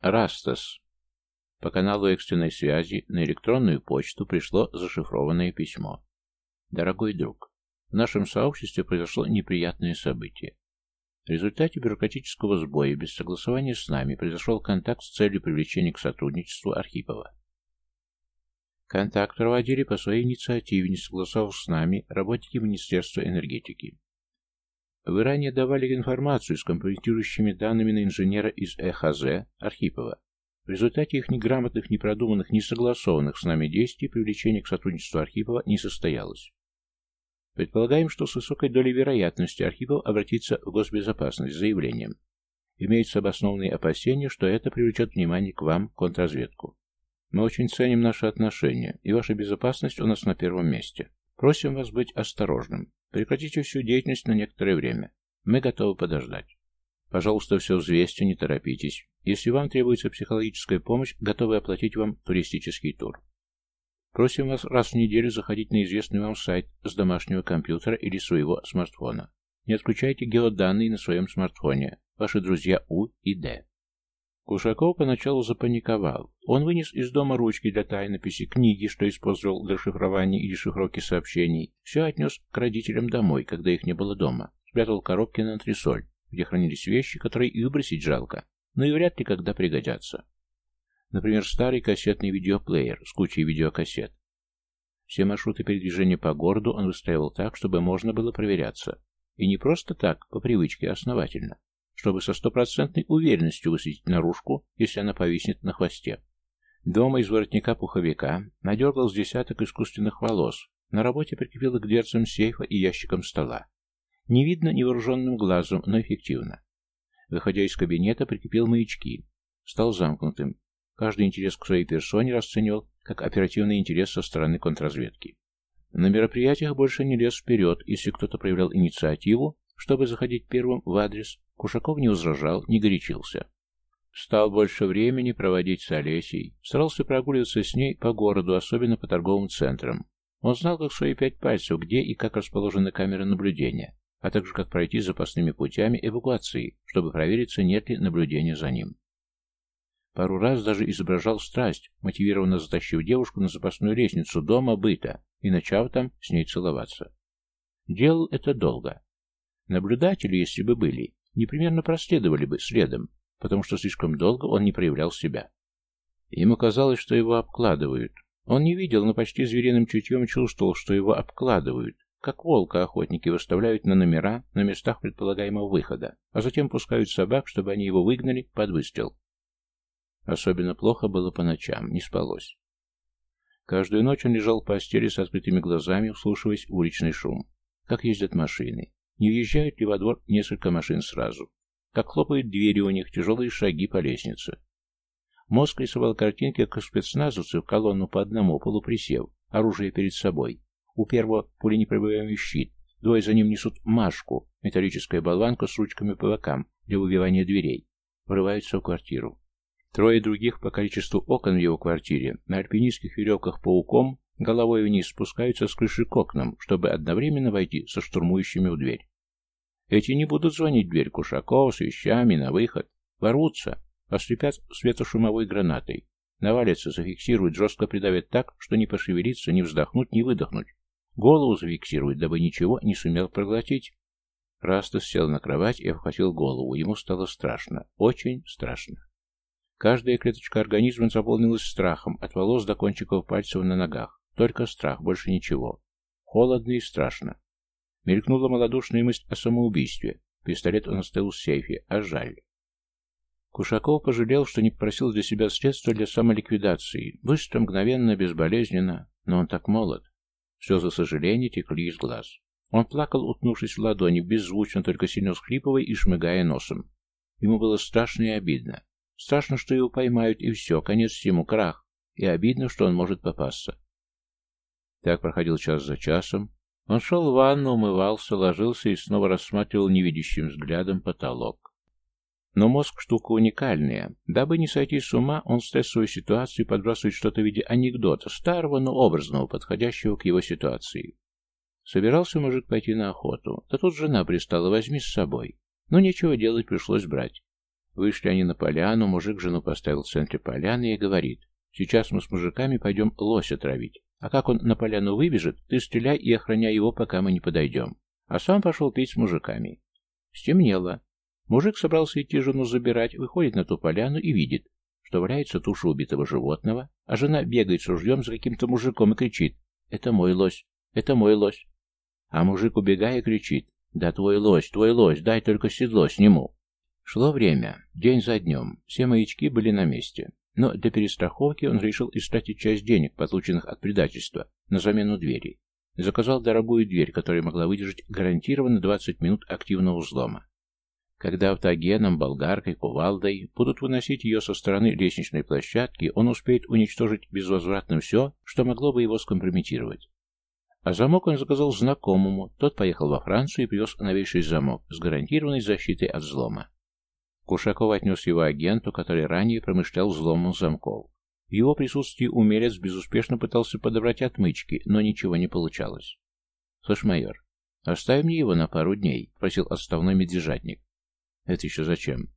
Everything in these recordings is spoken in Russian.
Растас. По каналу экстренной связи на электронную почту пришло зашифрованное письмо. Дорогой друг, в нашем сообществе произошло неприятное событие. В результате бюрократического сбоя без согласования с нами произошел контакт с целью привлечения к сотрудничеству Архипова. Контакт проводили по своей инициативе, не согласовав с нами, работники Министерства энергетики. Вы ранее давали информацию с компрометирующими данными на инженера из ЭХЗ Архипова. В результате их неграмотных, непродуманных, несогласованных с нами действий привлечение к сотрудничеству Архипова не состоялось. Предполагаем, что с высокой долей вероятности Архипов обратится в госбезопасность с заявлением. Имеются обоснованные опасения, что это привлечет внимание к вам, контрразведку. Мы очень ценим наши отношения, и ваша безопасность у нас на первом месте. Просим вас быть осторожным. Прекратите всю деятельность на некоторое время. Мы готовы подождать. Пожалуйста, все взвесьте, не торопитесь. Если вам требуется психологическая помощь, готовы оплатить вам туристический тур. Просим вас раз в неделю заходить на известный вам сайт с домашнего компьютера или своего смартфона. Не отключайте геоданные на своем смартфоне. Ваши друзья У и Д. Кушаков поначалу запаниковал. Он вынес из дома ручки для тайнописи, книги, что использовал для шифрования и дешифровки сообщений. Все отнес к родителям домой, когда их не было дома. Спрятал коробки на антресоль, где хранились вещи, которые и выбросить жалко, но и вряд ли когда пригодятся. Например, старый кассетный видеоплеер с кучей видеокассет. Все маршруты передвижения по городу он выстраивал так, чтобы можно было проверяться. И не просто так, по привычке, основательно. Чтобы со стопроцентной уверенностью высветить наружку, если она повиснет на хвосте. Дома из воротника пуховика надергал с десяток искусственных волос. На работе прикрепил их к дверцам сейфа и ящикам стола. Не видно невооруженным глазом, но эффективно. Выходя из кабинета, прикрепил маячки. Стал замкнутым. Каждый интерес к своей персоне расценивал как оперативный интерес со стороны контрразведки. На мероприятиях больше не лез вперед, если кто-то проявлял инициативу, чтобы заходить первым в адрес, Кушаков не возражал, не горячился. Стал больше времени проводить с Олесей, старался прогуливаться с ней по городу, особенно по торговым центрам. Он знал, как свои пять пальцев, где и как расположены камеры наблюдения, а также как пройти запасными путями эвакуации, чтобы провериться, нет ли наблюдения за ним. Пару раз даже изображал страсть, мотивированно затащив девушку на запасную лестницу дома быта и начав там с ней целоваться. Делал это долго. Наблюдатели, если бы были, непременно проследовали бы следом, потому что слишком долго он не проявлял себя. Ему казалось, что его обкладывают. Он не видел, но почти звериным чутьем чувствовал, что его обкладывают, как волка охотники выставляют на номера на местах предполагаемого выхода, а затем пускают собак, чтобы они его выгнали под выстрел. Особенно плохо было по ночам, не спалось. Каждую ночь он лежал в постели с открытыми глазами, вслушиваясь уличный шум. Как ездят машины. Не въезжают ли во двор несколько машин сразу. Как хлопают двери у них, тяжелые шаги по лестнице. Мозг рисовал картинки, как спецназовцы в колонну по одному, полуприсев, оружие перед собой. У первого пуленепробиваемый щит, двое за ним несут машку, металлическая болванка с ручками по бокам для выбивания дверей. Врываются в квартиру. Трое других по количеству окон в его квартире на альпинистских веревках пауком головой вниз спускаются с крыши к окнам, чтобы одновременно войти со штурмующими в дверь. Эти не будут звонить в дверь Кушаков с вещами на выход. Ворвутся, ослепят светошумовой гранатой. Навалятся, зафиксируют, жестко придавят так, что не пошевелиться, не вздохнуть, не выдохнуть. Голову зафиксируют, дабы ничего не сумел проглотить. Растас сел на кровать и обхватил голову. Ему стало страшно. Очень страшно. Каждая клеточка организма заполнилась страхом, от волос до кончиков пальцев на ногах. Только страх, больше ничего. Холодно и страшно. Мелькнула малодушная мысль о самоубийстве. Пистолет он оставил в сейфе, а жаль. Кушаков пожалел, что не попросил для себя средства для самоликвидации. Быстро, мгновенно, безболезненно. Но он так молод. Слезы сожаления текли из глаз. Он плакал, утнувшись в ладони, беззвучно, только сильно схлипывая и шмыгая носом. Ему было страшно и обидно. Страшно, что его поймают, и все, конец всему, крах. И обидно, что он может попасться. Так проходил час за часом. Он шел в ванну, умывался, ложился и снова рассматривал невидящим взглядом потолок. Но мозг штука уникальная. Дабы не сойти с ума, он в ситуацию подбрасывает что-то в виде анекдота, старого, но образного, подходящего к его ситуации. Собирался мужик пойти на охоту. Да тут жена пристала, возьми с собой. Но нечего делать, пришлось брать. Вышли они на поляну, мужик жену поставил в центре поляны и говорит, «Сейчас мы с мужиками пойдем лося травить, а как он на поляну выбежит, ты стреляй и охраняй его, пока мы не подойдем». А сам пошел пить с мужиками. Стемнело. Мужик собрался идти жену забирать, выходит на ту поляну и видит, что валяется туша убитого животного, а жена бегает с ружьем за каким-то мужиком и кричит «Это мой лось! Это мой лось!» А мужик, убегая, кричит «Да твой лось, твой лось, дай только седло сниму!» Шло время, день за днем, все маячки были на месте. Но для перестраховки он решил истратить часть денег, полученных от предательства, на замену двери. Заказал дорогую дверь, которая могла выдержать гарантированно 20 минут активного взлома. Когда автогеном, болгаркой, кувалдой будут выносить ее со стороны лестничной площадки, он успеет уничтожить безвозвратно все, что могло бы его скомпрометировать. А замок он заказал знакомому, тот поехал во Францию и привез новейший замок с гарантированной защитой от взлома. Кушаков отнес его агенту, который ранее промышлял взломом замков. В его присутствии умелец безуспешно пытался подобрать отмычки, но ничего не получалось. «Слышь, майор, оставь мне его на пару дней», — просил отставной медвежатник. «Это еще зачем?»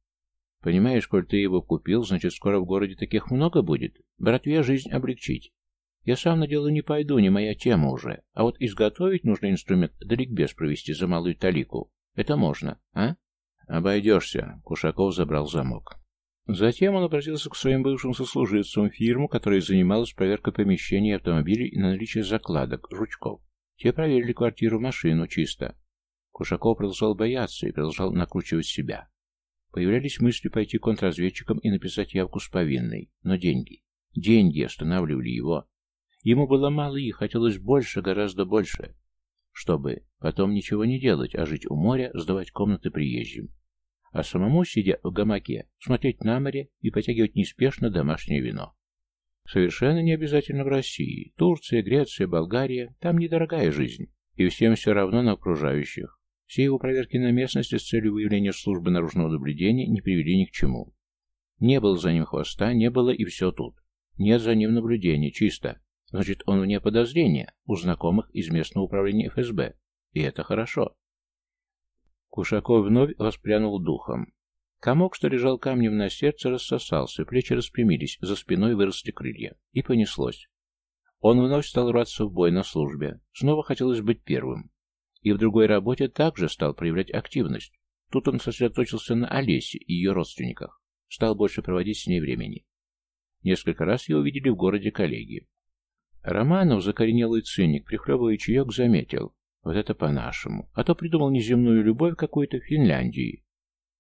«Понимаешь, коль ты его купил, значит, скоро в городе таких много будет. Братве жизнь облегчить. Я сам на дело не пойду, не моя тема уже. А вот изготовить нужный инструмент да ликбез провести за малую талику. Это можно, а?» «Обойдешься», — Кушаков забрал замок. Затем он обратился к своим бывшим сослуживцам фирму, которая занималась проверкой помещений автомобилей и на наличие закладок, жучков. Те проверили квартиру, машину, чисто. Кушаков продолжал бояться и продолжал накручивать себя. Появлялись мысли пойти контрразведчиком и написать явку с повинной. Но деньги. Деньги останавливали его. Ему было мало и хотелось больше, гораздо больше. Чтобы потом ничего не делать, а жить у моря, сдавать комнаты приезжим а самому, сидя в гамаке, смотреть на море и потягивать неспешно домашнее вино. Совершенно не обязательно в России. Турция, Греция, Болгария – там недорогая жизнь, и всем все равно на окружающих. Все его проверки на местности с целью выявления службы наружного наблюдения не привели ни к чему. Не было за ним хвоста, не было и все тут. Нет за ним наблюдения, чисто. Значит, он вне подозрения у знакомых из местного управления ФСБ. И это хорошо. Кушаков вновь воспрянул духом. Комок, что лежал камнем на сердце, рассосался, плечи распрямились, за спиной выросли крылья. И понеслось. Он вновь стал рваться в бой на службе. Снова хотелось быть первым. И в другой работе также стал проявлять активность. Тут он сосредоточился на Олесе и ее родственниках. Стал больше проводить с ней времени. Несколько раз его видели в городе коллеги. Романов, закоренелый циник, прихлебывая чаек, заметил. Вот это по-нашему. А то придумал неземную любовь какую-то в Финляндии.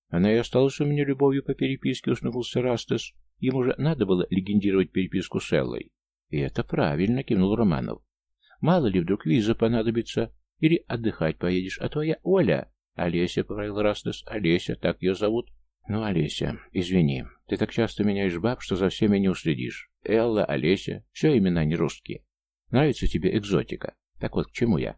Она и осталась у меня любовью по переписке, усмехнулся Растес. Ему же надо было легендировать переписку с Эллой. И это правильно, кивнул Романов. Мало ли вдруг виза понадобится. Или отдыхать поедешь. А твоя Оля... Олеся, поправил Растес. Олеся, так ее зовут. Ну, Олеся, извини. Ты так часто меняешь баб, что за всеми не уследишь. Элла, Олеся, все имена не русские. Нравится тебе экзотика. Так вот, к чему я?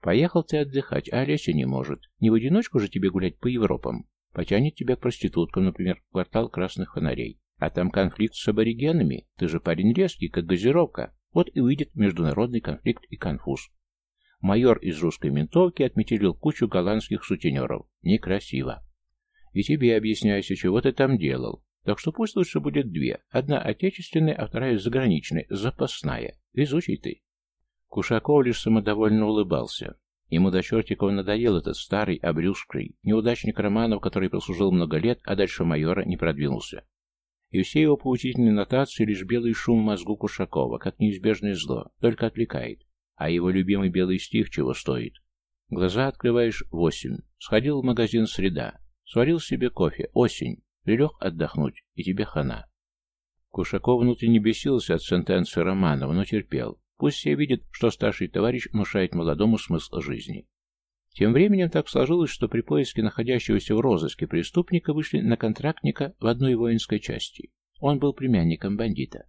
Поехал ты отдыхать, а Олеся не может. Не в одиночку же тебе гулять по Европам. Потянет тебя к проституткам, например, в квартал красных фонарей. А там конфликт с аборигенами. Ты же парень резкий, как газировка. Вот и выйдет международный конфликт и конфуз. Майор из русской ментовки отметелил кучу голландских сутенеров. Некрасиво. И тебе объясняюсь, чего ты там делал. Так что пусть лучше будет две. Одна отечественная, а вторая заграничная, запасная. Везучий ты. Кушаков лишь самодовольно улыбался. Ему до чертиков надоел этот старый, обрюзгший, неудачник Романов, который прослужил много лет, а дальше майора не продвинулся. И все его поучительные нотации лишь белый шум в мозгу Кушакова, как неизбежное зло, только отвлекает. А его любимый белый стих чего стоит? Глаза открываешь — восемь. Сходил в магазин «Среда». Сварил себе кофе. Осень. Прилег отдохнуть, и тебе хана. Кушаков внутренне бесился от сентенции Романова, но терпел. Пусть все видят, что старший товарищ внушает молодому смысл жизни. Тем временем так сложилось, что при поиске находящегося в розыске преступника вышли на контрактника в одной воинской части. Он был племянником бандита.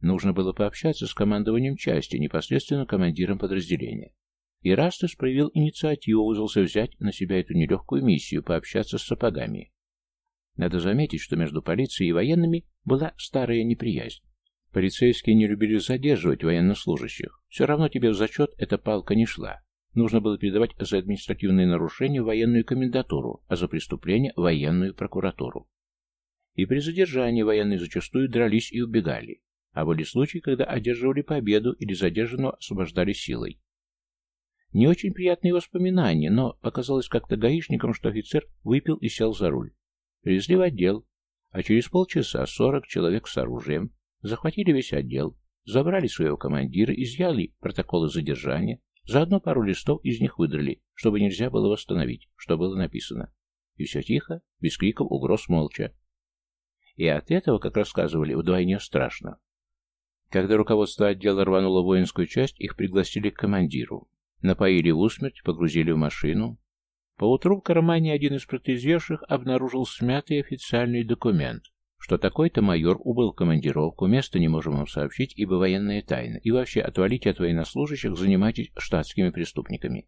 Нужно было пообщаться с командованием части, непосредственно командиром подразделения. И Растес проявил инициативу, вызвался взять на себя эту нелегкую миссию, пообщаться с сапогами. Надо заметить, что между полицией и военными была старая неприязнь. Полицейские не любили задерживать военнослужащих. Все равно тебе в зачет эта палка не шла. нужно было передавать за административные нарушения военную комендатуру, а за в военную прокуратуру. И при задержании военные зачастую дрались и убегали, а были случаи, когда одерживали победу или задержанного освобождали силой. Не очень приятные воспоминания, но показалось как-то гаишникам, что офицер выпил и сел за руль. Привезли в отдел, а через полчаса сорок человек с оружием захватили весь отдел, забрали своего командира, изъяли протоколы задержания, заодно пару листов из них выдрали, чтобы нельзя было восстановить, что было написано. И все тихо, без криков, угроз, молча. И от этого, как рассказывали, вдвойне страшно. Когда руководство отдела рвануло воинскую часть, их пригласили к командиру. Напоили в усмерть, погрузили в машину. Поутру в кармане один из протезевших обнаружил смятый официальный документ, что такой-то майор убыл командировку, место не можем вам сообщить, ибо военная тайна, и вообще отвалите от военнослужащих, занимайтесь штатскими преступниками.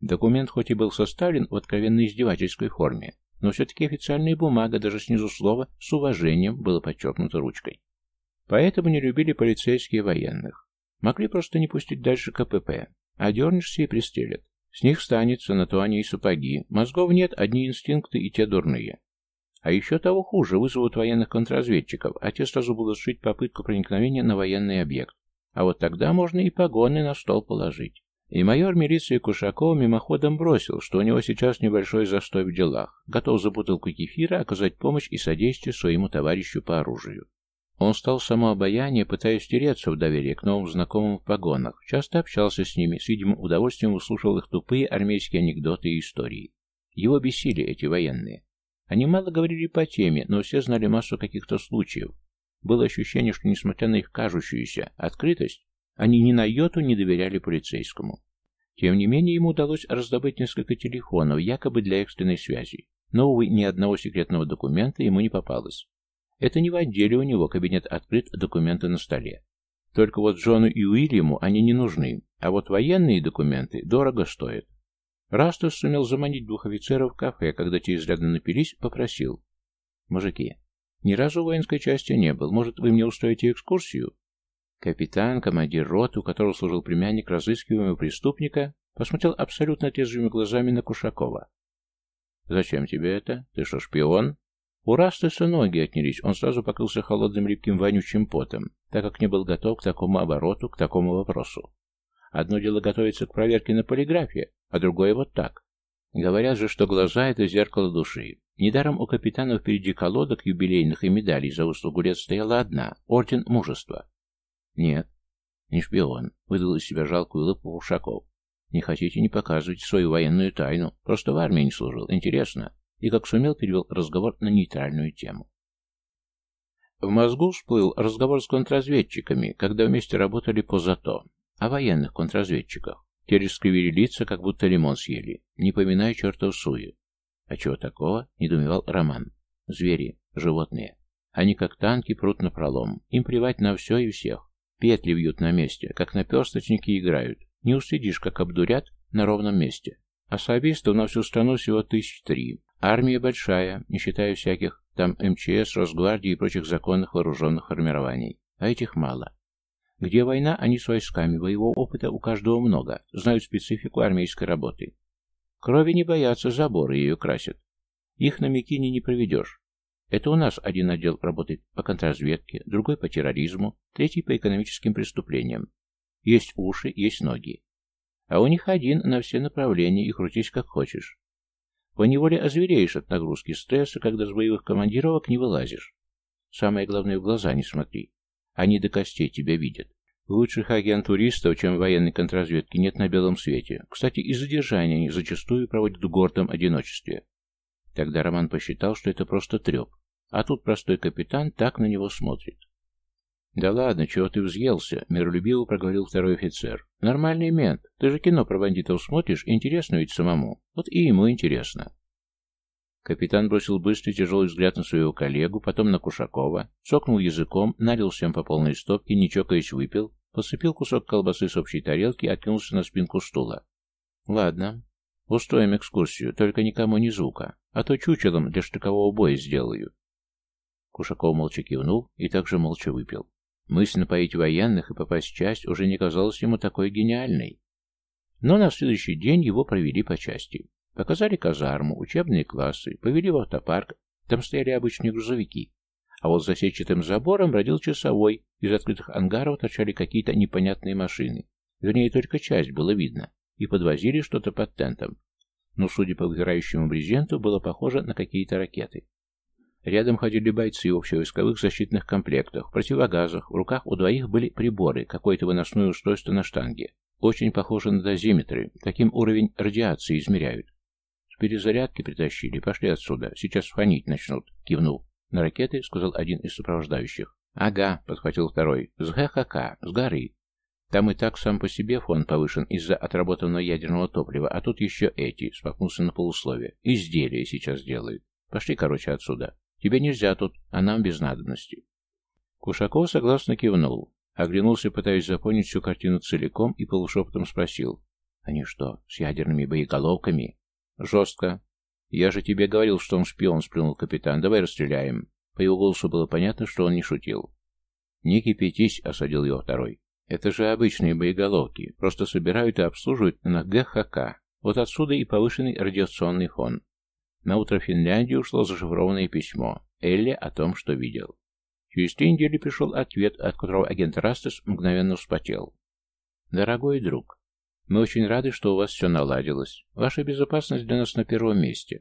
Документ хоть и был составлен в откровенно издевательской форме, но все-таки официальная бумага, даже снизу слова, с уважением было подчеркнуто ручкой. Поэтому не любили полицейские военных. Могли просто не пустить дальше КПП, а дернешься и пристрелят. С них станется, на то они и сапоги. Мозгов нет, одни инстинкты и те дурные. А еще того хуже, вызовут военных контрразведчиков, а те сразу будут шить попытку проникновения на военный объект. А вот тогда можно и погоны на стол положить. И майор милиции Кушаков мимоходом бросил, что у него сейчас небольшой застой в делах, готов за бутылку кефира оказать помощь и содействие своему товарищу по оружию. Он стал самообаяние, пытаясь тереться в доверие к новым знакомым в погонах, часто общался с ними, с видимым удовольствием услышал их тупые армейские анекдоты и истории. Его бесили эти военные. Они мало говорили по теме, но все знали массу каких-то случаев. Было ощущение, что, несмотря на их кажущуюся открытость, они ни на йоту не доверяли полицейскому. Тем не менее, ему удалось раздобыть несколько телефонов, якобы для экстренной связи. Но, увы, ни одного секретного документа ему не попалось. Это не в отделе у него, кабинет открыт, документы на столе. Только вот Джону и Уильяму они не нужны, а вот военные документы дорого стоят. Растус сумел заманить двух офицеров в кафе, когда те изрядно напились, попросил. «Мужики, ни разу в воинской части не был. Может, вы мне устроите экскурсию?» Капитан, командир роты, у которого служил племянник разыскиваемого преступника, посмотрел абсолютно трезвыми глазами на Кушакова. «Зачем тебе это? Ты что, шпион?» У Растеса ноги отнялись, он сразу покрылся холодным липким вонючим потом, так как не был готов к такому обороту, к такому вопросу. Одно дело готовиться к проверке на полиграфе, а другое вот так. Говорят же, что глаза — это зеркало души. Недаром у капитана впереди колодок юбилейных и медалей за услугу лет стояла одна — Орден Мужества. Нет, не шпион, выдал из себя жалкую улыбку Ушаков. Не хотите, не показывайте свою военную тайну. Просто в армии не служил. Интересно и как сумел перевел разговор на нейтральную тему. В мозгу всплыл разговор с контрразведчиками, когда вместе работали по ЗАТО, о военных контрразведчиках. Те раскривили лица, как будто лимон съели, не поминая чертов суе. А чего такого? — недумевал Роман. Звери, животные. Они как танки прут на пролом. Им плевать на все и всех. Петли вьют на месте, как наперсточники играют. Не уследишь, как обдурят на ровном месте. Особистов на всю страну всего тысяч три. Армия большая, не считая всяких там МЧС, Росгвардии и прочих законных вооруженных формирований. А этих мало. Где война, они с войсками, боевого опыта у каждого много, знают специфику армейской работы. Крови не боятся, заборы ее красят. Их на Микине не проведешь. Это у нас один отдел работает по контрразведке, другой по терроризму, третий по экономическим преступлениям. Есть уши, есть ноги. А у них один на все направления и крутись как хочешь. Поневоле озвереешь от нагрузки стресса, когда с боевых командировок не вылазишь. Самое главное, в глаза не смотри. Они до костей тебя видят. Лучших агентуристов, чем военной контрразведки, нет на белом свете. Кстати, и задержания они зачастую проводят в гордом одиночестве. Тогда Роман посчитал, что это просто треп. А тут простой капитан так на него смотрит. «Да ладно, чего ты взъелся?» — миролюбиво проговорил второй офицер. «Нормальный мент. Ты же кино про бандитов смотришь, интересно ведь самому. Вот и ему интересно». Капитан бросил быстрый тяжелый взгляд на своего коллегу, потом на Кушакова, цокнул языком, налил всем по полной стопке, не чокаясь выпил, посыпил кусок колбасы с общей тарелки и откинулся на спинку стула. «Ладно, устроим экскурсию, только никому ни звука, а то чучелом для штыкового боя сделаю». Кушаков молча кивнул и также молча выпил. Мысль напоить военных и попасть в часть уже не казалась ему такой гениальной. Но на следующий день его провели по части. Показали казарму, учебные классы, повели в автопарк, там стояли обычные грузовики. А вот за сетчатым забором бродил часовой, из открытых ангаров торчали какие-то непонятные машины. Вернее, только часть было видно, и подвозили что-то под тентом. Но, судя по выгорающему брезенту, было похоже на какие-то ракеты. Рядом ходили бойцы в общевойсковых защитных комплектах, противогазах, в руках у двоих были приборы, какое-то выносное устройство на штанге. Очень похоже на дозиметры, таким уровень радиации измеряют. С перезарядки притащили, пошли отсюда, сейчас фонить начнут, кивнул. На ракеты, сказал один из сопровождающих. Ага, подхватил второй, с ГХК, с горы. Там и так сам по себе фон повышен из-за отработанного ядерного топлива, а тут еще эти, споткнулся на полусловие. Изделия сейчас делают. Пошли, короче, отсюда. Тебе нельзя тут, а нам без надобности. Кушаков согласно кивнул. Оглянулся, пытаясь запомнить всю картину целиком, и полушепотом спросил. «Они что, с ядерными боеголовками?» «Жестко. Я же тебе говорил, что он шпион», — сплюнул капитан. «Давай расстреляем». По его голосу было понятно, что он не шутил. «Не кипятись», — осадил его второй. «Это же обычные боеголовки. Просто собирают и обслуживают на ГХК. Вот отсюда и повышенный радиационный фон. На утро в Финляндию ушло зашифрованное письмо Элли о том, что видел. Через три недели пришел ответ, от которого агент Растес мгновенно вспотел. «Дорогой друг, мы очень рады, что у вас все наладилось. Ваша безопасность для нас на первом месте.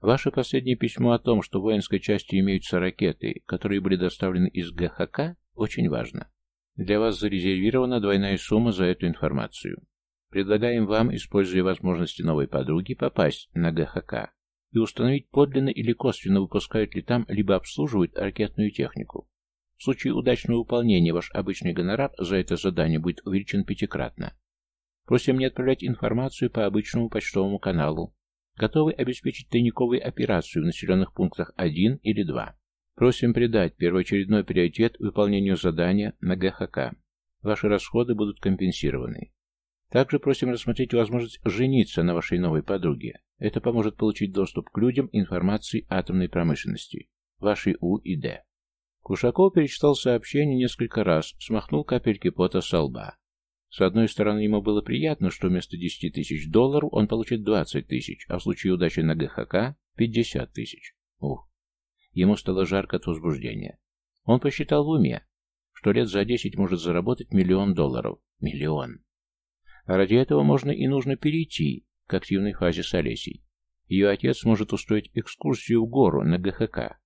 Ваше последнее письмо о том, что в воинской части имеются ракеты, которые были доставлены из ГХК, очень важно. Для вас зарезервирована двойная сумма за эту информацию. Предлагаем вам, используя возможности новой подруги, попасть на ГХК и установить подлинно или косвенно выпускают ли там, либо обслуживают ракетную технику. В случае удачного выполнения ваш обычный гонорар за это задание будет увеличен пятикратно. Просим не отправлять информацию по обычному почтовому каналу. Готовы обеспечить тайниковую операцию в населенных пунктах 1 или 2. Просим придать первоочередной приоритет выполнению задания на ГХК. Ваши расходы будут компенсированы. Также просим рассмотреть возможность жениться на вашей новой подруге. Это поможет получить доступ к людям информации атомной промышленности. Ваши У и Д. Кушаков перечитал сообщение несколько раз, смахнул капельки пота со лба. С одной стороны, ему было приятно, что вместо 10 тысяч долларов он получит 20 тысяч, а в случае удачи на ГХК – 50 тысяч. Ух. Ему стало жарко от возбуждения. Он посчитал в уме, что лет за 10 может заработать миллион долларов. Миллион. А ради этого можно и нужно перейти к активной фазе с Олесей. Ее отец может устроить экскурсию в гору на ГХК.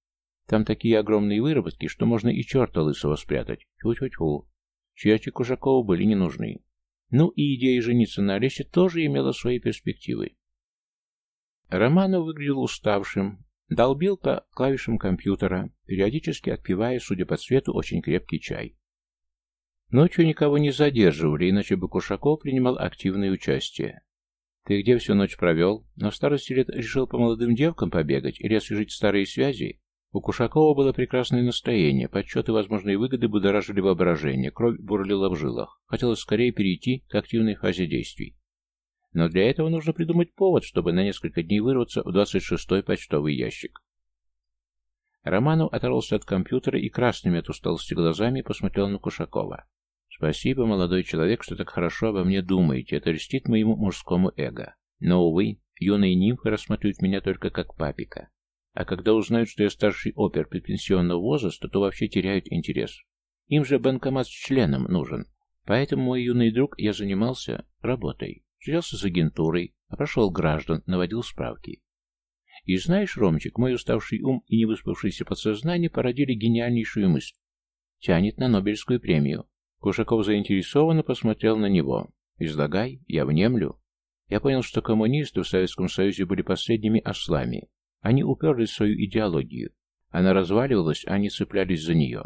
Там такие огромные выработки, что можно и черта лысого спрятать. Тьфу-тьфу-тьфу. Черти Кужакову были не нужны. Ну и идея жениться на Олесе тоже имела свои перспективы. Романов выглядел уставшим, долбил по клавишам компьютера, периодически отпивая, судя по цвету, очень крепкий чай. Ночью никого не задерживали, иначе бы Кушаков принимал активное участие. «Ты где всю ночь провел? На старости лет решил по молодым девкам побегать или освежить старые связи?» У Кушакова было прекрасное настроение, подсчеты возможные выгоды будоражили воображение, кровь бурлила в жилах. Хотелось скорее перейти к активной фазе действий. Но для этого нужно придумать повод, чтобы на несколько дней вырваться в 26-й почтовый ящик. Романов оторвался от компьютера и красными от усталости глазами посмотрел на Кушакова. Спасибо, молодой человек, что так хорошо обо мне думаете. Это льстит моему мужскому эго. Но, увы, юные нимфы рассматривают меня только как папика. А когда узнают, что я старший опер предпенсионного возраста, то вообще теряют интерес. Им же банкомат с членом нужен. Поэтому, мой юный друг, я занимался работой. Взялся с агентурой, опрошел граждан, наводил справки. И знаешь, Ромчик, мой уставший ум и невыспавшееся подсознание породили гениальнейшую мысль. Тянет на Нобелевскую премию. Кушаков заинтересованно посмотрел на него. «Излагай, я внемлю». Я понял, что коммунисты в Советском Союзе были последними ослами. Они уперлись в свою идеологию. Она разваливалась, а они цеплялись за нее.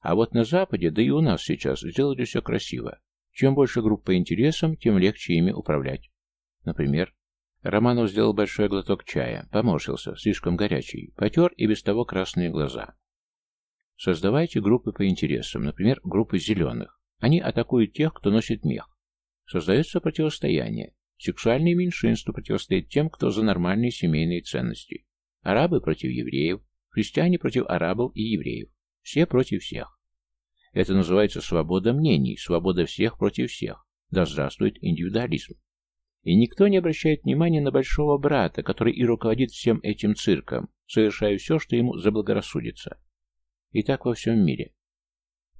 А вот на Западе, да и у нас сейчас, сделали все красиво. Чем больше групп по интересам, тем легче ими управлять. Например, Романов сделал большой глоток чая, поморщился, слишком горячий, потер и без того красные глаза. Создавайте группы по интересам, например, группы зеленых. Они атакуют тех, кто носит мех. Создается противостояние. Сексуальные меньшинства противостоят тем, кто за нормальные семейные ценности. Арабы против евреев, христиане против арабов и евреев. Все против всех. Это называется свобода мнений, свобода всех против всех. Да здравствует индивидуализм. И никто не обращает внимания на большого брата, который и руководит всем этим цирком, совершая все, что ему заблагорассудится. И так во всем мире.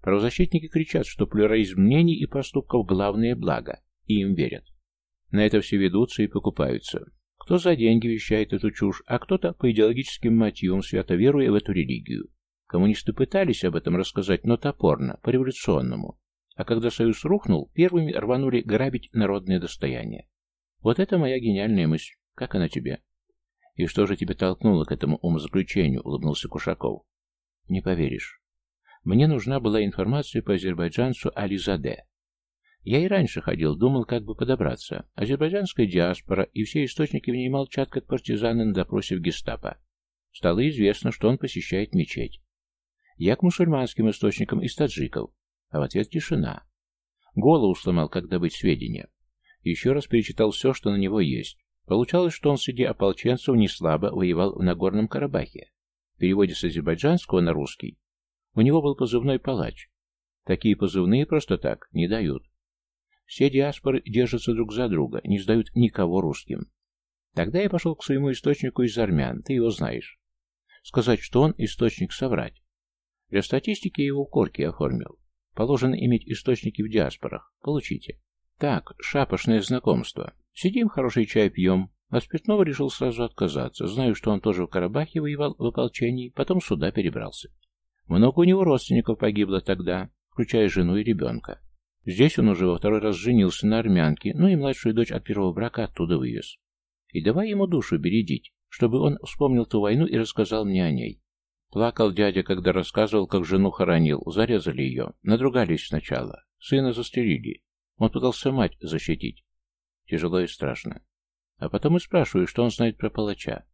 Правозащитники кричат, что плюрализм мнений и поступков – главное благо, и им верят. На это все ведутся и покупаются. Кто за деньги вещает эту чушь, а кто-то по идеологическим мотивам, свято веруя в эту религию. Коммунисты пытались об этом рассказать, но топорно, по-революционному. А когда Союз рухнул, первыми рванули грабить народное достояние. Вот это моя гениальная мысль. Как она тебе? И что же тебя толкнуло к этому умозаключению, улыбнулся Кушаков. Не поверишь. Мне нужна была информация по азербайджанцу Ализаде. Я и раньше ходил, думал, как бы подобраться. Азербайджанская диаспора и все источники в ней молчат, как партизаны на допросе в гестапо. Стало известно, что он посещает мечеть. Я к мусульманским источникам из таджиков, а в ответ тишина. Голову сломал, как добыть сведения. Еще раз перечитал все, что на него есть. Получалось, что он среди ополченцев не слабо воевал в Нагорном Карабахе. В переводе с азербайджанского на русский у него был позывной «Палач». Такие позывные просто так не дают. Все диаспоры держатся друг за друга, не сдают никого русским. Тогда я пошел к своему источнику из армян, ты его знаешь. Сказать, что он источник, соврать. Для статистики его в корке оформил. Положено иметь источники в диаспорах. Получите. Так, шапошное знакомство. Сидим, хороший чай пьем. От спиртного решил сразу отказаться. Знаю, что он тоже в Карабахе воевал в ополчении, потом сюда перебрался. Много у него родственников погибло тогда, включая жену и ребенка. Здесь он уже во второй раз женился на армянке, ну и младшую дочь от первого брака оттуда вывез. И давай ему душу бередить, чтобы он вспомнил ту войну и рассказал мне о ней. Плакал дядя, когда рассказывал, как жену хоронил, зарезали ее, надругались сначала, сына застрелили. Он пытался мать защитить. Тяжело и страшно. А потом и спрашиваю, что он знает про палача.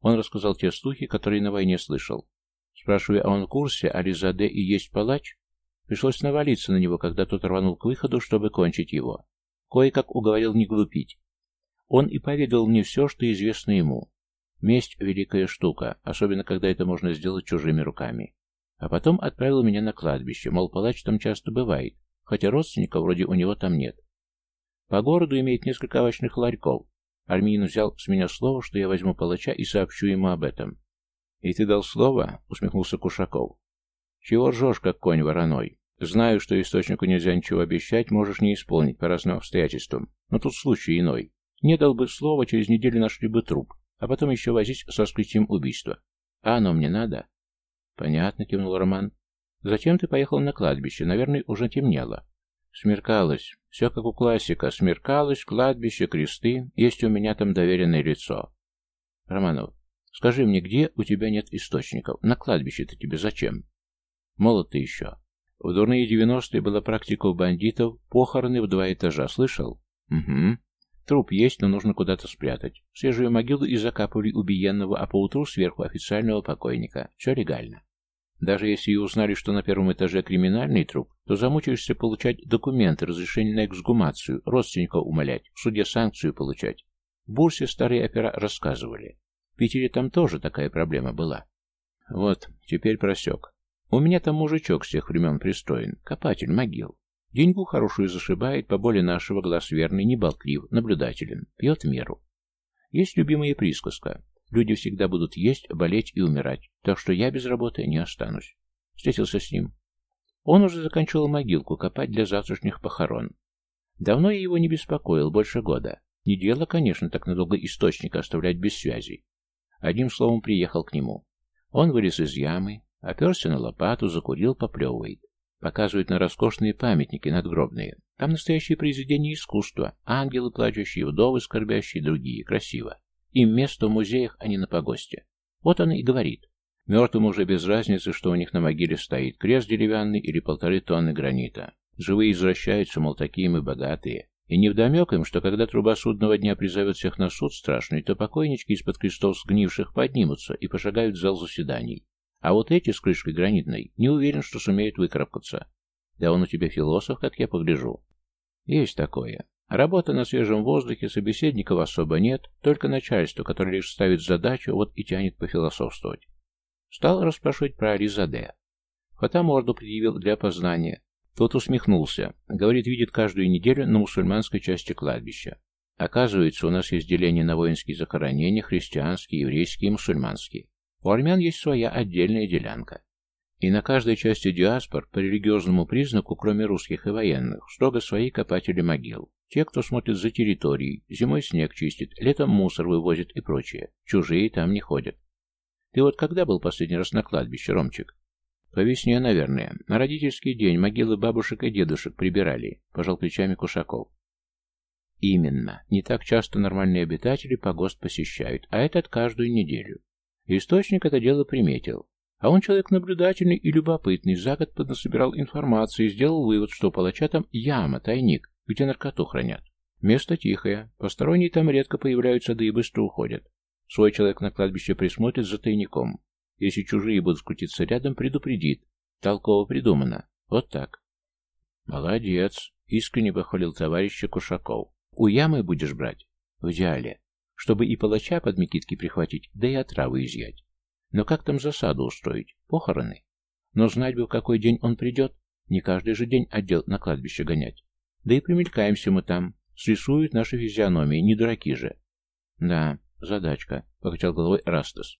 Он рассказал те слухи, которые на войне слышал. Спрашиваю, а он в курсе, Ализаде и есть палач? Пришлось навалиться на него, когда тот рванул к выходу, чтобы кончить его. Кое-как уговорил не глупить. Он и поведал мне все, что известно ему. Месть — великая штука, особенно когда это можно сделать чужими руками. А потом отправил меня на кладбище, мол, палач там часто бывает, хотя родственников вроде у него там нет. По городу имеет несколько овощных ларьков. Армянин взял с меня слово, что я возьму палача и сообщу ему об этом. «И ты дал слово?» — усмехнулся Кушаков. «Чего ржешь, как конь вороной? Знаю, что источнику нельзя ничего обещать, можешь не исполнить по разным обстоятельствам, но тут случай иной. Не дал бы слова, через неделю нашли бы труп, а потом еще возить с раскрытием убийства. А оно мне надо?» «Понятно», — кивнул Роман. «Зачем ты поехал на кладбище? Наверное, уже темнело». «Смеркалось. Все как у классика. Смеркалось, кладбище, кресты. Есть у меня там доверенное лицо». «Романов, скажи мне, где у тебя нет источников? На кладбище-то тебе зачем?» Молод ты еще. В дурные девяностые была практика у бандитов, похороны в два этажа, слышал? Угу. Труп есть, но нужно куда-то спрятать. Свежую могилу и закапывали убиенного, а поутру сверху официального покойника. Все легально. Даже если и узнали, что на первом этаже криминальный труп, то замучаешься получать документы, разрешение на эксгумацию, родственников умолять, в суде санкцию получать. В бурсе старые опера рассказывали. В Питере там тоже такая проблема была. Вот, теперь просек. У меня там мужичок с тех времен пристроен, копатель могил. Деньгу хорошую зашибает, по боли нашего глаз верный, не болтлив, наблюдателен, пьет меру. Есть любимая присказка. Люди всегда будут есть, болеть и умирать, так что я без работы не останусь. Встретился с ним. Он уже заканчивал могилку копать для завтрашних похорон. Давно я его не беспокоил, больше года. Не дело, конечно, так надолго источника оставлять без связи. Одним словом, приехал к нему. Он вылез из ямы, Оперся на лопату, закурил, поплевывает. Показывает на роскошные памятники надгробные. Там настоящие произведения искусства. Ангелы плачущие, вдовы скорбящие, другие. Красиво. Им место в музеях, а не на погосте. Вот он и говорит. Мертвым уже без разницы, что у них на могиле стоит. Крест деревянный или полторы тонны гранита. Живые извращаются, мол, такие мы богатые. И невдомек им, что когда труба судного дня призовет всех на суд страшный, то покойнички из-под крестов сгнивших поднимутся и пошагают в зал заседаний. А вот эти с крышкой гранитной не уверен, что сумеют выкарабкаться. Да он у тебя философ, как я погляжу. Есть такое. Работа на свежем воздухе, собеседников особо нет, только начальство, которое лишь ставит задачу, вот и тянет пофилософствовать. Стал расспрашивать про Аризаде. Фотоморду предъявил для опознания. Тот усмехнулся. Говорит, видит каждую неделю на мусульманской части кладбища. Оказывается, у нас есть деление на воинские захоронения, христианские, еврейские и мусульманские. У армян есть своя отдельная делянка. И на каждой части диаспор по религиозному признаку, кроме русских и военных, строго свои копатели могил. Те, кто смотрит за территорией, зимой снег чистит, летом мусор вывозит и прочее. Чужие там не ходят. Ты вот когда был последний раз на кладбище, Ромчик? По весне, наверное. На родительский день могилы бабушек и дедушек прибирали, пожал плечами Кушаков. Именно. Не так часто нормальные обитатели погост посещают, а этот каждую неделю. Источник это дело приметил. А он человек наблюдательный и любопытный, за год поднасобирал информацию и сделал вывод, что у палача там яма, тайник, где наркоту хранят. Место тихое, посторонние там редко появляются, да и быстро уходят. Свой человек на кладбище присмотрит за тайником. Если чужие будут крутиться рядом, предупредит. Толково придумано. Вот так. Молодец, искренне похвалил товарища Кушаков. У ямы будешь брать? В идеале. Чтобы и палача под Микитки прихватить, да и отравы изъять. Но как там засаду устроить? Похороны. Но знать бы, в какой день он придет. Не каждый же день отдел на кладбище гонять. Да и примелькаемся мы там. Срисуют наши физиономии, не дураки же. Да, задачка, покачал головой Растас.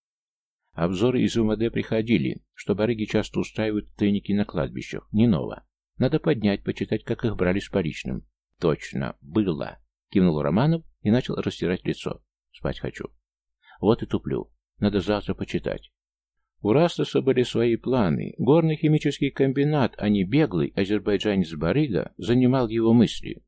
Обзоры из УМД приходили, что барыги часто устраивают тайники на кладбищах. Не ново. Надо поднять, почитать, как их брали с поличным. Точно, было. Кивнул Романов и начал растирать лицо. Спать хочу. Вот и туплю. Надо завтра почитать. У Растаса были свои планы. Горный химический комбинат, а не беглый азербайджанец Барыга, занимал его мысли.